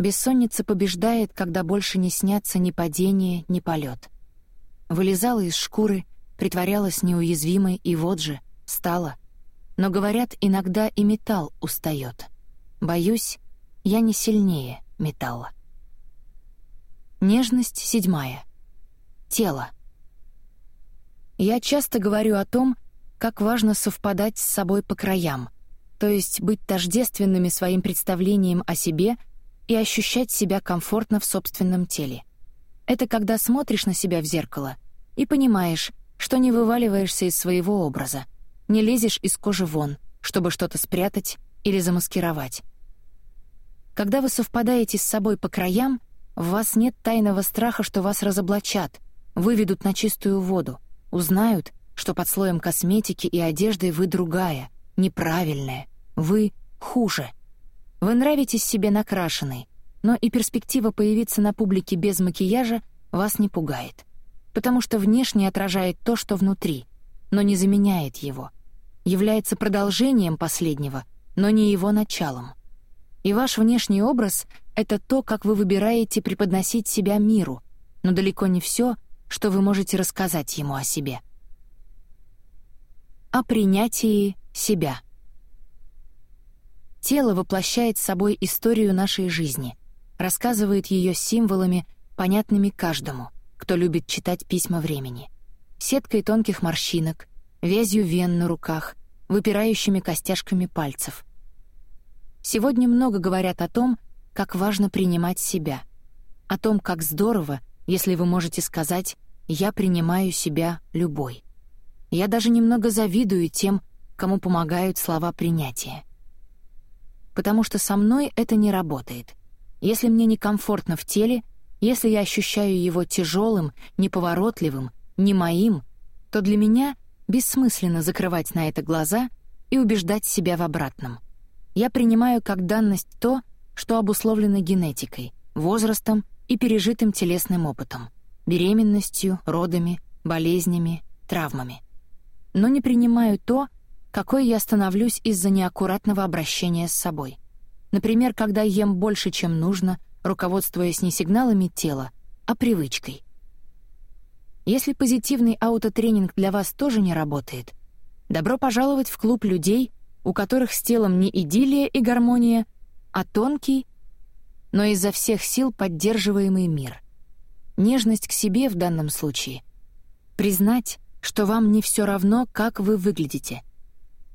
Бессонница побеждает, когда больше не снятся ни падение, ни полет. Вылезала из шкуры, притворялась неуязвимой, и вот же, стала. Но, говорят, иногда и металл устает. Боюсь, я не сильнее металла. Нежность седьмая. Тело. Я часто говорю о том, как важно совпадать с собой по краям, то есть быть тождественными своим представлением о себе и ощущать себя комфортно в собственном теле. Это когда смотришь на себя в зеркало и понимаешь, что не вываливаешься из своего образа, не лезешь из кожи вон, чтобы что-то спрятать или замаскировать. Когда вы совпадаете с собой по краям, в вас нет тайного страха, что вас разоблачат, выведут на чистую воду, узнают, что под слоем косметики и одежды вы другая, неправильная, вы хуже. Вы нравитесь себе накрашенной, но и перспектива появиться на публике без макияжа вас не пугает, потому что внешне отражает то, что внутри, но не заменяет его, является продолжением последнего, но не его началом. И ваш внешний образ — это то, как вы выбираете преподносить себя миру, но далеко не все, что вы можете рассказать ему о себе. О принятии себя. Тело воплощает собой историю нашей жизни, рассказывает ее символами, понятными каждому, кто любит читать письма времени. Сеткой тонких морщинок, вязью вен на руках, выпирающими костяшками пальцев — Сегодня много говорят о том, как важно принимать себя, о том, как здорово, если вы можете сказать «я принимаю себя любой». Я даже немного завидую тем, кому помогают слова принятия. Потому что со мной это не работает. Если мне некомфортно в теле, если я ощущаю его тяжелым, неповоротливым, не моим, то для меня бессмысленно закрывать на это глаза и убеждать себя в обратном — я принимаю как данность то, что обусловлено генетикой, возрастом и пережитым телесным опытом, беременностью, родами, болезнями, травмами. Но не принимаю то, какой я становлюсь из-за неаккуратного обращения с собой. Например, когда ем больше, чем нужно, руководствуясь не сигналами тела, а привычкой. Если позитивный аутотренинг для вас тоже не работает, добро пожаловать в клуб людей, у которых с телом не идиллия и гармония, а тонкий, но изо всех сил поддерживаемый мир. Нежность к себе в данном случае. Признать, что вам не все равно, как вы выглядите.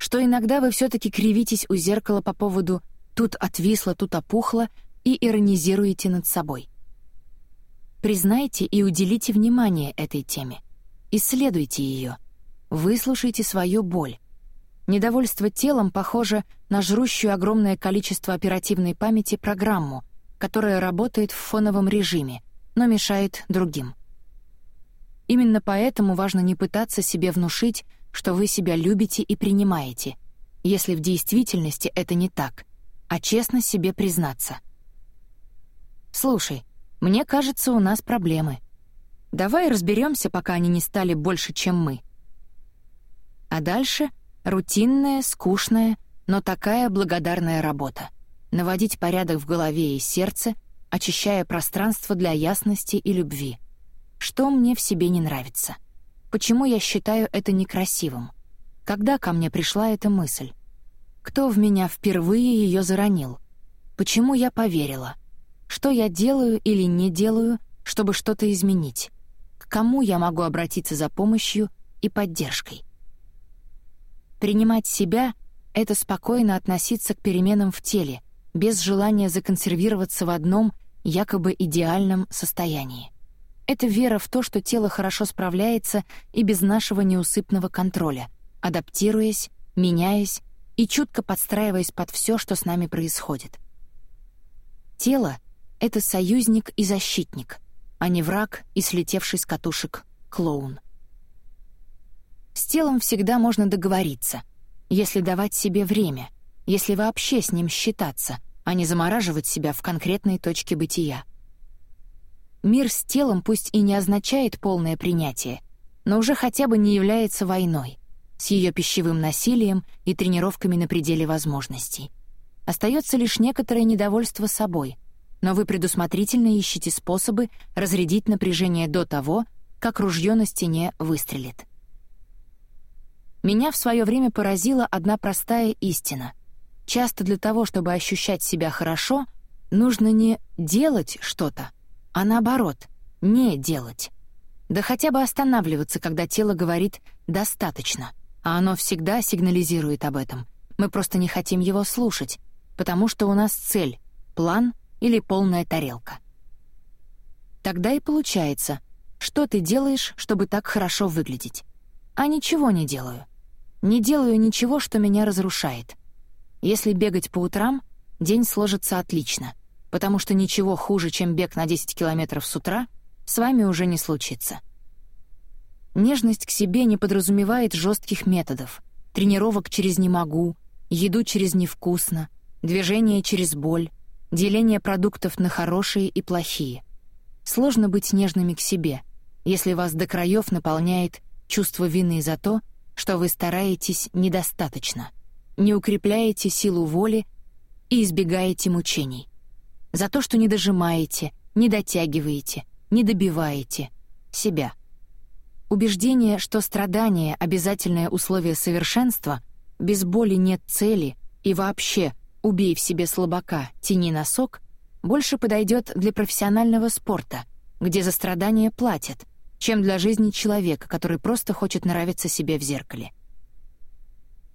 Что иногда вы все-таки кривитесь у зеркала по поводу «тут отвисло, тут опухло» и иронизируете над собой. Признайте и уделите внимание этой теме. Исследуйте ее. Выслушайте свою боль. Недовольство телом похоже на жрущую огромное количество оперативной памяти программу, которая работает в фоновом режиме, но мешает другим. Именно поэтому важно не пытаться себе внушить, что вы себя любите и принимаете, если в действительности это не так, а честно себе признаться. «Слушай, мне кажется, у нас проблемы. Давай разберемся, пока они не стали больше, чем мы». А дальше — Рутинная, скучная, но такая благодарная работа. Наводить порядок в голове и сердце, очищая пространство для ясности и любви. Что мне в себе не нравится? Почему я считаю это некрасивым? Когда ко мне пришла эта мысль? Кто в меня впервые ее заронил? Почему я поверила? Что я делаю или не делаю, чтобы что-то изменить? К кому я могу обратиться за помощью и поддержкой? Принимать себя — это спокойно относиться к переменам в теле, без желания законсервироваться в одном, якобы идеальном состоянии. Это вера в то, что тело хорошо справляется и без нашего неусыпного контроля, адаптируясь, меняясь и чутко подстраиваясь под все, что с нами происходит. Тело — это союзник и защитник, а не враг и слетевший с катушек клоун. С телом всегда можно договориться, если давать себе время, если вообще с ним считаться, а не замораживать себя в конкретной точке бытия. Мир с телом пусть и не означает полное принятие, но уже хотя бы не является войной, с ее пищевым насилием и тренировками на пределе возможностей. Остается лишь некоторое недовольство собой, но вы предусмотрительно ищете способы разрядить напряжение до того, как ружье на стене выстрелит. Меня в свое время поразила одна простая истина. Часто для того, чтобы ощущать себя хорошо, нужно не делать что-то, а наоборот, не делать. Да хотя бы останавливаться, когда тело говорит «достаточно», а оно всегда сигнализирует об этом. Мы просто не хотим его слушать, потому что у нас цель, план или полная тарелка. Тогда и получается, что ты делаешь, чтобы так хорошо выглядеть? А ничего не делаю. Не делаю ничего, что меня разрушает. Если бегать по утрам, день сложится отлично, потому что ничего хуже, чем бег на 10 километров с утра, с вами уже не случится. Нежность к себе не подразумевает жестких методов, тренировок через «не могу», еду через «невкусно», движение через боль, деление продуктов на хорошие и плохие. Сложно быть нежными к себе, если вас до краев наполняет чувство вины за то, что вы стараетесь недостаточно, не укрепляете силу воли и избегаете мучений. За то, что не дожимаете, не дотягиваете, не добиваете себя. Убеждение, что страдание — обязательное условие совершенства, без боли нет цели и вообще «убей в себе слабака, тяни носок» больше подойдет для профессионального спорта, где за страдания платят — чем для жизни человека, который просто хочет нравиться себе в зеркале.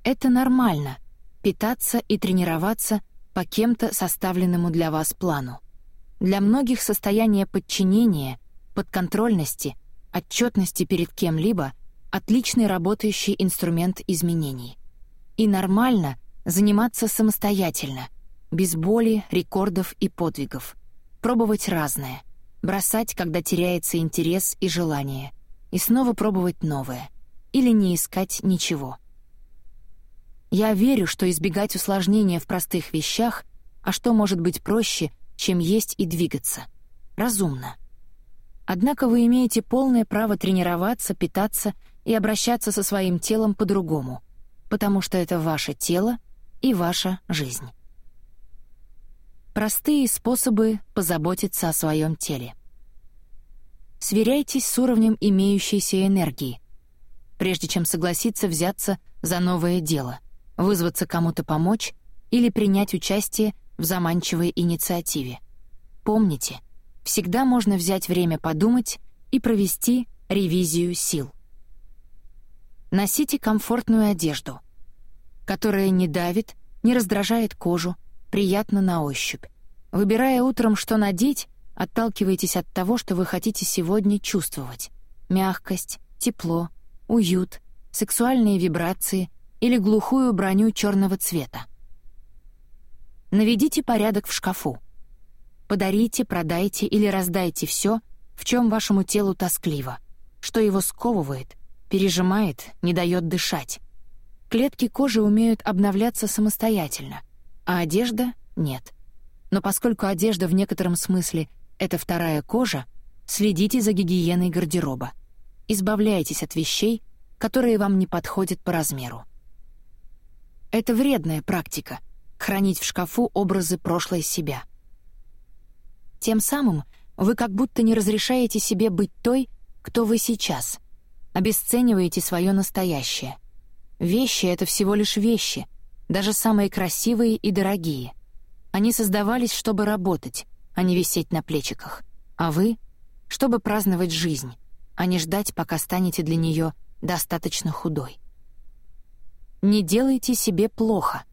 Это нормально — питаться и тренироваться по кем-то составленному для вас плану. Для многих состояние подчинения, подконтрольности, отчетности перед кем-либо — отличный работающий инструмент изменений. И нормально заниматься самостоятельно, без боли, рекордов и подвигов, пробовать разное — бросать, когда теряется интерес и желание, и снова пробовать новое, или не искать ничего. Я верю, что избегать усложнения в простых вещах, а что может быть проще, чем есть и двигаться, разумно. Однако вы имеете полное право тренироваться, питаться и обращаться со своим телом по-другому, потому что это ваше тело и ваша жизнь. Простые способы позаботиться о своем теле. Сверяйтесь с уровнем имеющейся энергии, прежде чем согласиться взяться за новое дело, вызваться кому-то помочь или принять участие в заманчивой инициативе. Помните, всегда можно взять время подумать и провести ревизию сил. Носите комфортную одежду, которая не давит, не раздражает кожу, приятно на ощупь. Выбирая утром, что надеть, отталкиваетесь от того, что вы хотите сегодня чувствовать. Мягкость, тепло, уют, сексуальные вибрации или глухую броню черного цвета. Наведите порядок в шкафу. Подарите, продайте или раздайте все, в чем вашему телу тоскливо, что его сковывает, пережимает, не дает дышать. Клетки кожи умеют обновляться самостоятельно, а одежда — нет. Но поскольку одежда в некотором смысле — это вторая кожа, следите за гигиеной гардероба. Избавляйтесь от вещей, которые вам не подходят по размеру. Это вредная практика — хранить в шкафу образы прошлой себя. Тем самым вы как будто не разрешаете себе быть той, кто вы сейчас, обесцениваете свое настоящее. Вещи — это всего лишь вещи, даже самые красивые и дорогие — они создавались, чтобы работать, а не висеть на плечиках. А вы — чтобы праздновать жизнь, а не ждать, пока станете для нее достаточно худой. Не делайте себе плохо.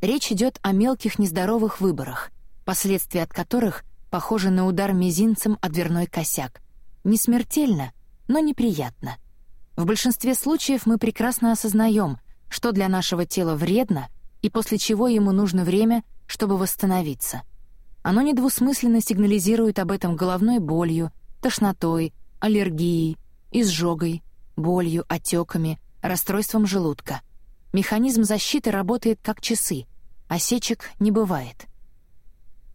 Речь идет о мелких нездоровых выборах, последствия от которых похожи на удар мизинцем о дверной косяк. Не смертельно, но неприятно. В большинстве случаев мы прекрасно осознаем, что для нашего тела вредно, и после чего ему нужно время — чтобы восстановиться. Оно недвусмысленно сигнализирует об этом головной болью, тошнотой, аллергией, изжогой, болью, отеками, расстройством желудка. Механизм защиты работает как часы, осечек не бывает.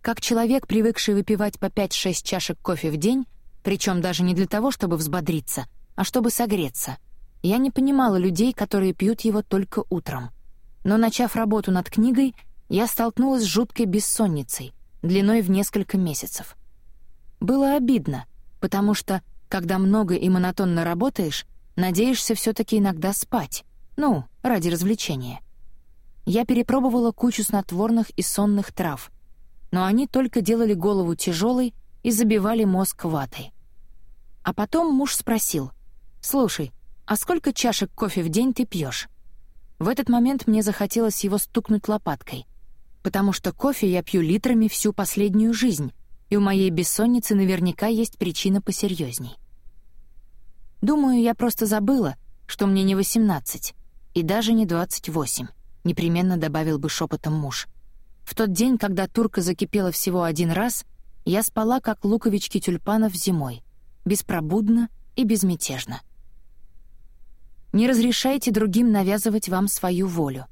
Как человек, привыкший выпивать по 5-6 чашек кофе в день, причем даже не для того, чтобы взбодриться, а чтобы согреться, я не понимала людей, которые пьют его только утром. Но начав работу над книгой, я столкнулась с жуткой бессонницей, длиной в несколько месяцев. Было обидно, потому что, когда много и монотонно работаешь, надеешься все таки иногда спать, ну, ради развлечения. Я перепробовала кучу снотворных и сонных трав, но они только делали голову тяжелой и забивали мозг ватой. А потом муж спросил, «Слушай, а сколько чашек кофе в день ты пьешь? В этот момент мне захотелось его стукнуть лопаткой, потому что кофе я пью литрами всю последнюю жизнь, и у моей бессонницы наверняка есть причина посерьезней. Думаю, я просто забыла, что мне не 18 и даже не 28, непременно добавил бы шепотом муж. В тот день, когда турка закипела всего один раз, я спала, как луковички тюльпанов зимой, беспробудно и безмятежно. Не разрешайте другим навязывать вам свою волю.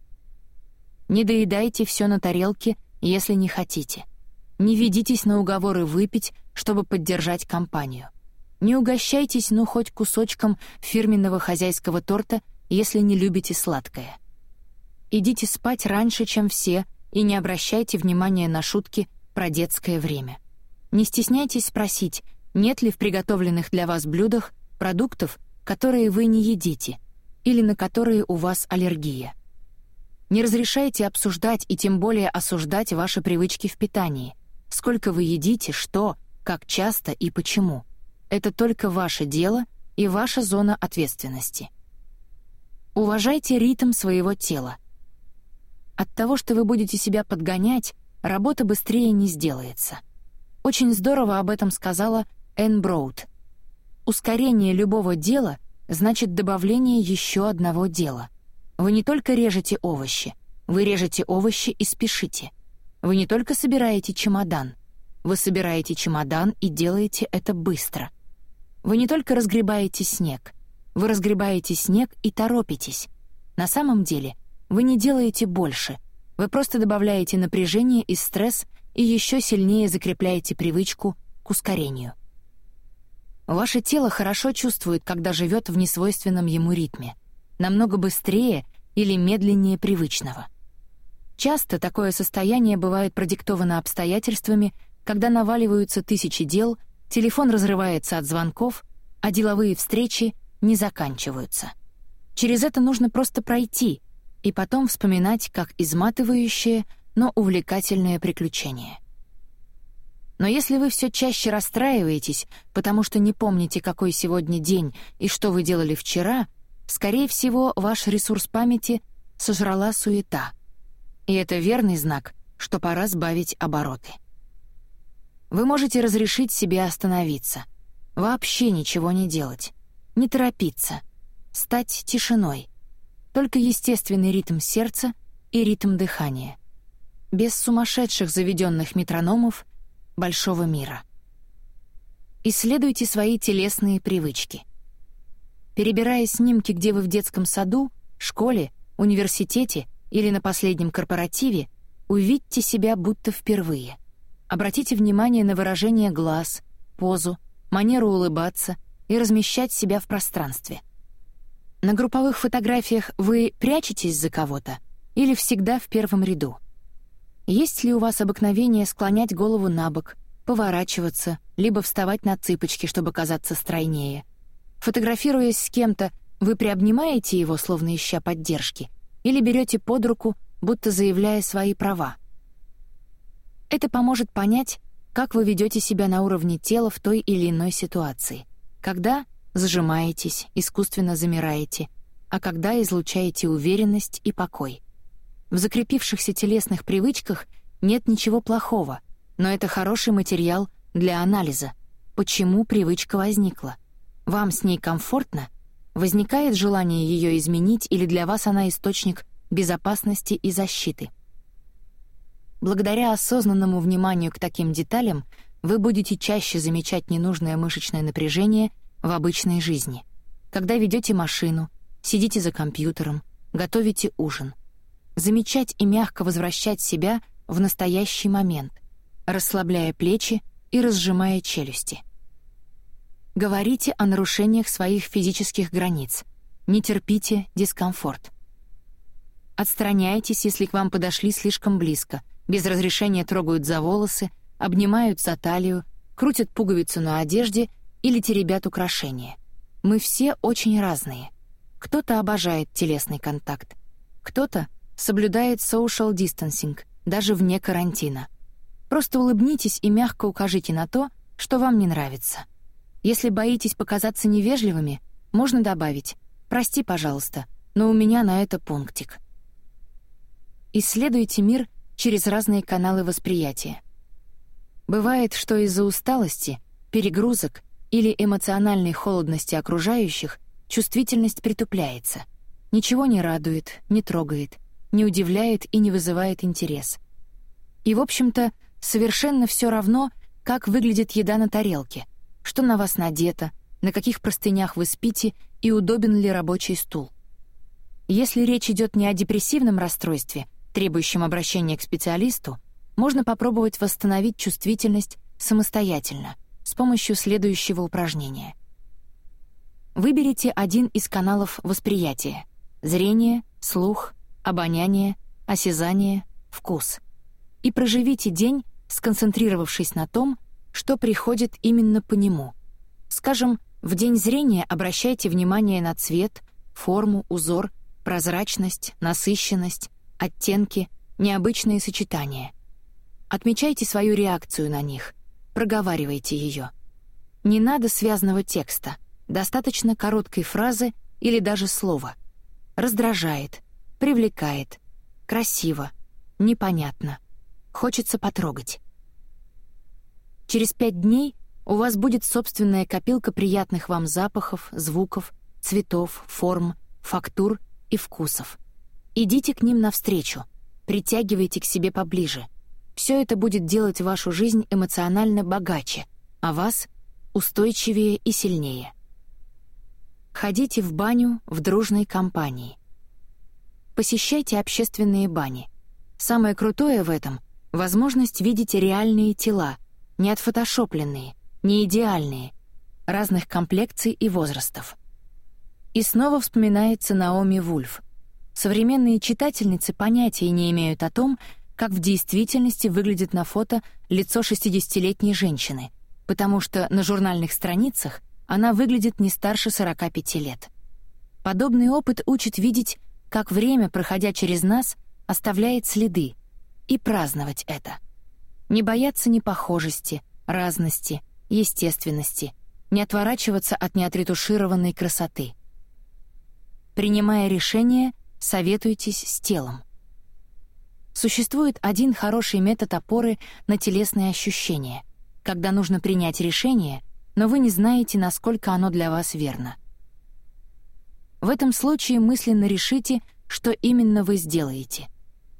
Не доедайте все на тарелке, если не хотите. Не ведитесь на уговоры выпить, чтобы поддержать компанию. Не угощайтесь, ну, хоть кусочком фирменного хозяйского торта, если не любите сладкое. Идите спать раньше, чем все, и не обращайте внимания на шутки про детское время. Не стесняйтесь спросить, нет ли в приготовленных для вас блюдах продуктов, которые вы не едите — или на которые у вас аллергия. Не разрешайте обсуждать и тем более осуждать ваши привычки в питании. Сколько вы едите, что, как часто и почему. Это только ваше дело и ваша зона ответственности. Уважайте ритм своего тела. От того, что вы будете себя подгонять, работа быстрее не сделается. Очень здорово об этом сказала Энн Броуд. Ускорение любого дела — значит добавление еще одного дела. Вы не только режете овощи, вы режете овощи и спешите. Вы не только собираете чемодан, вы собираете чемодан и делаете это быстро. Вы не только разгребаете снег, вы разгребаете снег и торопитесь. На самом деле вы не делаете больше, вы просто добавляете напряжение и стресс и еще сильнее закрепляете привычку к ускорению. Ваше тело хорошо чувствует, когда живет в несвойственном ему ритме, намного быстрее или медленнее привычного. Часто такое состояние бывает продиктовано обстоятельствами, когда наваливаются тысячи дел, телефон разрывается от звонков, а деловые встречи не заканчиваются. Через это нужно просто пройти и потом вспоминать как изматывающее, но увлекательное приключение. Но если вы все чаще расстраиваетесь, потому что не помните, какой сегодня день и что вы делали вчера, скорее всего, ваш ресурс памяти сожрала суета. И это верный знак, что пора сбавить обороты. Вы можете разрешить себе остановиться, вообще ничего не делать, не торопиться, стать тишиной. Только естественный ритм сердца и ритм дыхания. Без сумасшедших заведенных метрономов большого мира. Исследуйте свои телесные привычки. Перебирая снимки, где вы в детском саду, школе, университете или на последнем корпоративе, увидьте себя будто впервые. Обратите внимание на выражение глаз, позу, манеру улыбаться и размещать себя в пространстве. На групповых фотографиях вы прячетесь за кого-то или всегда в первом ряду? Есть ли у вас обыкновение склонять голову на бок, поворачиваться, либо вставать на цыпочки, чтобы казаться стройнее? Фотографируясь с кем-то, вы приобнимаете его, словно ища поддержки, или берете под руку, будто заявляя свои права? Это поможет понять, как вы ведете себя на уровне тела в той или иной ситуации. Когда зажимаетесь, искусственно замираете, а когда излучаете уверенность и покой — в закрепившихся телесных привычках нет ничего плохого, но это хороший материал для анализа. Почему привычка возникла? Вам с ней комфортно? Возникает желание ее изменить или для вас она источник безопасности и защиты? Благодаря осознанному вниманию к таким деталям вы будете чаще замечать ненужное мышечное напряжение в обычной жизни. Когда ведете машину, сидите за компьютером, готовите ужин — замечать и мягко возвращать себя в настоящий момент, расслабляя плечи и разжимая челюсти. Говорите о нарушениях своих физических границ. Не терпите дискомфорт. Отстраняйтесь, если к вам подошли слишком близко, без разрешения трогают за волосы, обнимают за талию, крутят пуговицу на одежде или теребят украшения. Мы все очень разные. Кто-то обожает телесный контакт, кто-то соблюдает social distancing, даже вне карантина. Просто улыбнитесь и мягко укажите на то, что вам не нравится. Если боитесь показаться невежливыми, можно добавить «Прости, пожалуйста, но у меня на это пунктик». Исследуйте мир через разные каналы восприятия. Бывает, что из-за усталости, перегрузок или эмоциональной холодности окружающих чувствительность притупляется. Ничего не радует, не трогает, не удивляет и не вызывает интерес. И, в общем-то, совершенно все равно, как выглядит еда на тарелке, что на вас надето, на каких простынях вы спите и удобен ли рабочий стул. Если речь идет не о депрессивном расстройстве, требующем обращения к специалисту, можно попробовать восстановить чувствительность самостоятельно с помощью следующего упражнения. Выберите один из каналов восприятия — зрение, слух, обоняние, осязание, вкус — и проживите день, сконцентрировавшись на том, что приходит именно по нему. Скажем, в день зрения обращайте внимание на цвет, форму, узор, прозрачность, насыщенность, оттенки, необычные сочетания. Отмечайте свою реакцию на них, проговаривайте ее. Не надо связанного текста, достаточно короткой фразы или даже слова. Раздражает, привлекает, красиво, непонятно. Хочется потрогать. Через пять дней у вас будет собственная копилка приятных вам запахов, звуков, цветов, форм, фактур и вкусов. Идите к ним навстречу, притягивайте к себе поближе. Все это будет делать вашу жизнь эмоционально богаче, а вас — устойчивее и сильнее. Ходите в баню в дружной компании. Посещайте общественные бани. Самое крутое в этом — возможность видеть реальные тела, не отфотошопленные, не идеальные, разных комплекций и возрастов. И снова вспоминается Наоми Вульф — Современные читательницы понятия не имеют о том, как в действительности выглядит на фото лицо 60-летней женщины, потому что на журнальных страницах она выглядит не старше 45 лет. Подобный опыт учит видеть, как время, проходя через нас, оставляет следы, и праздновать это. Не бояться непохожести, разности, естественности, не отворачиваться от неотретушированной красоты. Принимая решение, советуйтесь с телом. Существует один хороший метод опоры на телесные ощущения, когда нужно принять решение, но вы не знаете, насколько оно для вас верно. В этом случае мысленно решите, что именно вы сделаете.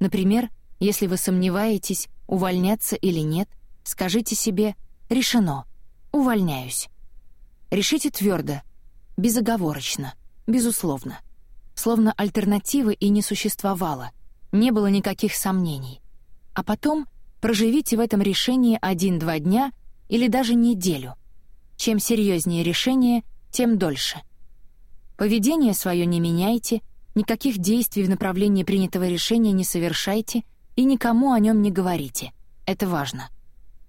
Например, если вы сомневаетесь, увольняться или нет, скажите себе «решено, увольняюсь». Решите твердо, безоговорочно, безусловно словно альтернативы и не существовало, не было никаких сомнений. А потом проживите в этом решении один-два дня или даже неделю. Чем серьезнее решение, тем дольше. Поведение свое не меняйте, никаких действий в направлении принятого решения не совершайте и никому о нем не говорите. Это важно.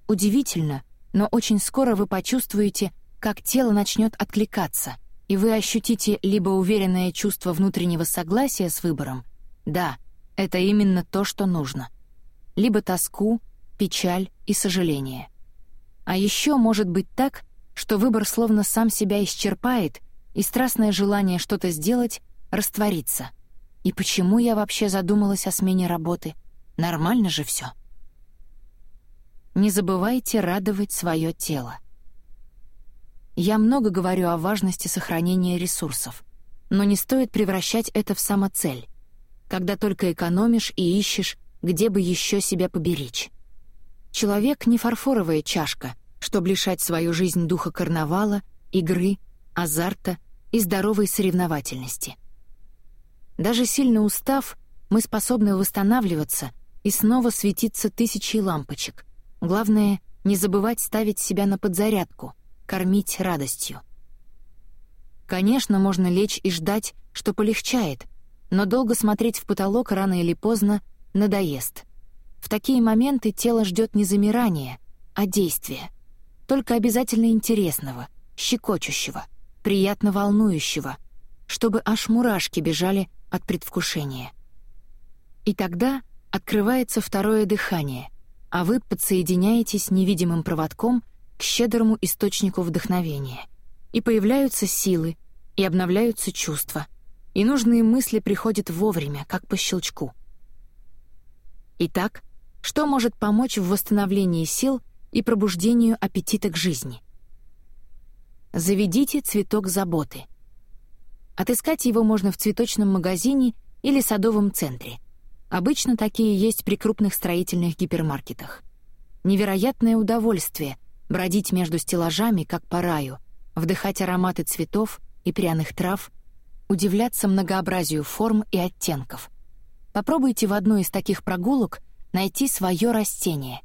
Удивительно, но очень скоро вы почувствуете, как тело начнет откликаться, и вы ощутите либо уверенное чувство внутреннего согласия с выбором «да, это именно то, что нужно», либо тоску, печаль и сожаление. А еще может быть так, что выбор словно сам себя исчерпает, и страстное желание что-то сделать растворится. И почему я вообще задумалась о смене работы? Нормально же все. Не забывайте радовать свое тело. Я много говорю о важности сохранения ресурсов, но не стоит превращать это в самоцель, когда только экономишь и ищешь, где бы еще себя поберечь. Человек — не фарфоровая чашка, чтобы лишать свою жизнь духа карнавала, игры, азарта и здоровой соревновательности. Даже сильно устав, мы способны восстанавливаться и снова светиться тысячей лампочек. Главное — не забывать ставить себя на подзарядку — кормить радостью. Конечно, можно лечь и ждать, что полегчает, но долго смотреть в потолок рано или поздно надоест. В такие моменты тело ждет не замирания, а действия. Только обязательно интересного, щекочущего, приятно волнующего, чтобы аж мурашки бежали от предвкушения. И тогда открывается второе дыхание, а вы подсоединяетесь невидимым проводком к щедрому источнику вдохновения. И появляются силы, и обновляются чувства, и нужные мысли приходят вовремя, как по щелчку. Итак, что может помочь в восстановлении сил и пробуждению аппетита к жизни? Заведите цветок заботы. Отыскать его можно в цветочном магазине или садовом центре. Обычно такие есть при крупных строительных гипермаркетах. Невероятное удовольствие бродить между стеллажами, как по раю, вдыхать ароматы цветов и пряных трав, удивляться многообразию форм и оттенков. Попробуйте в одной из таких прогулок найти свое растение,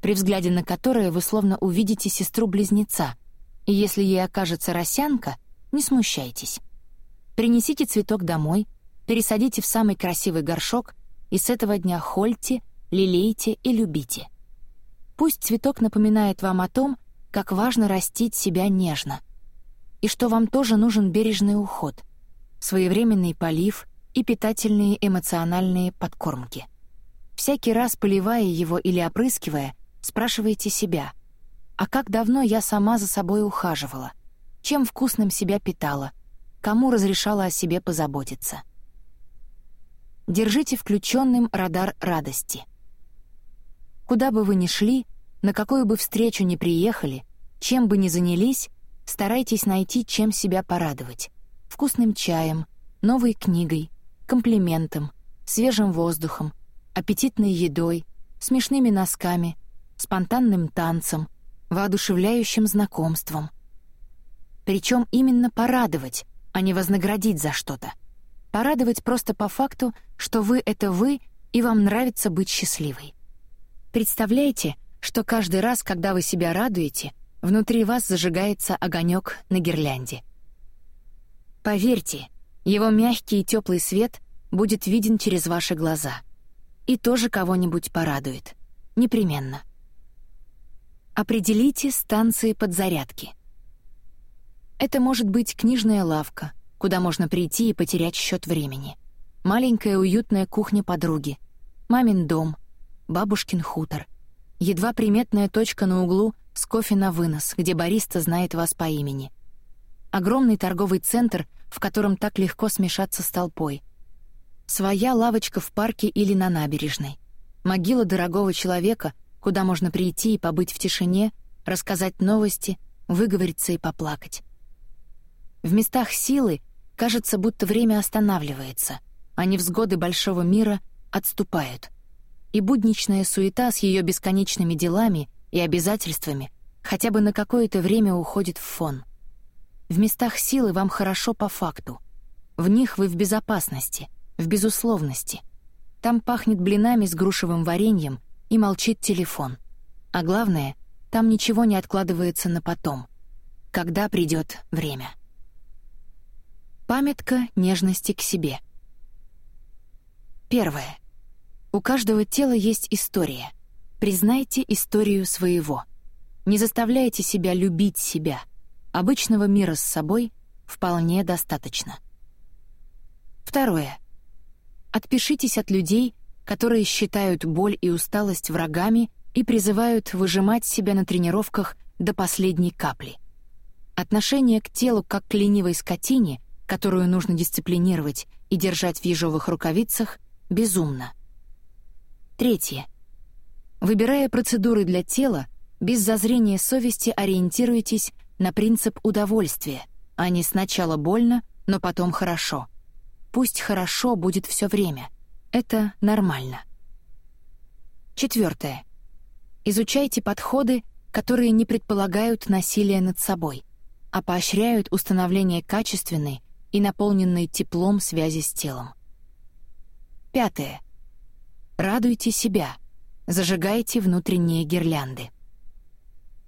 при взгляде на которое вы словно увидите сестру-близнеца, и если ей окажется росянка, не смущайтесь. Принесите цветок домой, пересадите в самый красивый горшок и с этого дня хольте, лелейте и любите. Пусть цветок напоминает вам о том, как важно растить себя нежно, и что вам тоже нужен бережный уход, своевременный полив и питательные эмоциональные подкормки. Всякий раз поливая его или опрыскивая, спрашивайте себя, а как давно я сама за собой ухаживала, чем вкусным себя питала, кому разрешала о себе позаботиться. Держите включенным радар радости. Куда бы вы ни шли, на какую бы встречу ни приехали, чем бы ни занялись, старайтесь найти, чем себя порадовать. Вкусным чаем, новой книгой, комплиментом, свежим воздухом, аппетитной едой, смешными носками, спонтанным танцем, воодушевляющим знакомством. Причем именно порадовать, а не вознаградить за что-то. Порадовать просто по факту, что вы — это вы, и вам нравится быть счастливой. Представляете, что каждый раз, когда вы себя радуете, внутри вас зажигается огонек на гирлянде. Поверьте, его мягкий и теплый свет будет виден через ваши глаза. И тоже кого-нибудь порадует. Непременно. Определите станции подзарядки. Это может быть книжная лавка, куда можно прийти и потерять счет времени. Маленькая уютная кухня подруги, мамин дом, бабушкин хутор. Едва приметная точка на углу с кофе на вынос, где бариста знает вас по имени. Огромный торговый центр, в котором так легко смешаться с толпой. Своя лавочка в парке или на набережной. Могила дорогого человека, куда можно прийти и побыть в тишине, рассказать новости, выговориться и поплакать. В местах силы кажется, будто время останавливается, а невзгоды большого мира отступают. И будничная суета с ее бесконечными делами и обязательствами хотя бы на какое-то время уходит в фон. В местах силы вам хорошо по факту. В них вы в безопасности, в безусловности. Там пахнет блинами с грушевым вареньем и молчит телефон. А главное, там ничего не откладывается на потом, когда придет время. Памятка нежности к себе. Первое. У каждого тела есть история. Признайте историю своего. Не заставляйте себя любить себя — Обычного мира с собой вполне достаточно. Второе. Отпишитесь от людей, которые считают боль и усталость врагами и призывают выжимать себя на тренировках до последней капли. Отношение к телу как к ленивой скотине, которую нужно дисциплинировать и держать в ежовых рукавицах, безумно. Третье. Выбирая процедуры для тела, без зазрения совести ориентируйтесь на принцип удовольствия, а не сначала больно, но потом хорошо. Пусть хорошо будет все время. Это нормально. Четвертое. Изучайте подходы, которые не предполагают насилие над собой, а поощряют установление качественной и наполненной теплом связи с телом. Пятое. Радуйте себя, зажигайте внутренние гирлянды.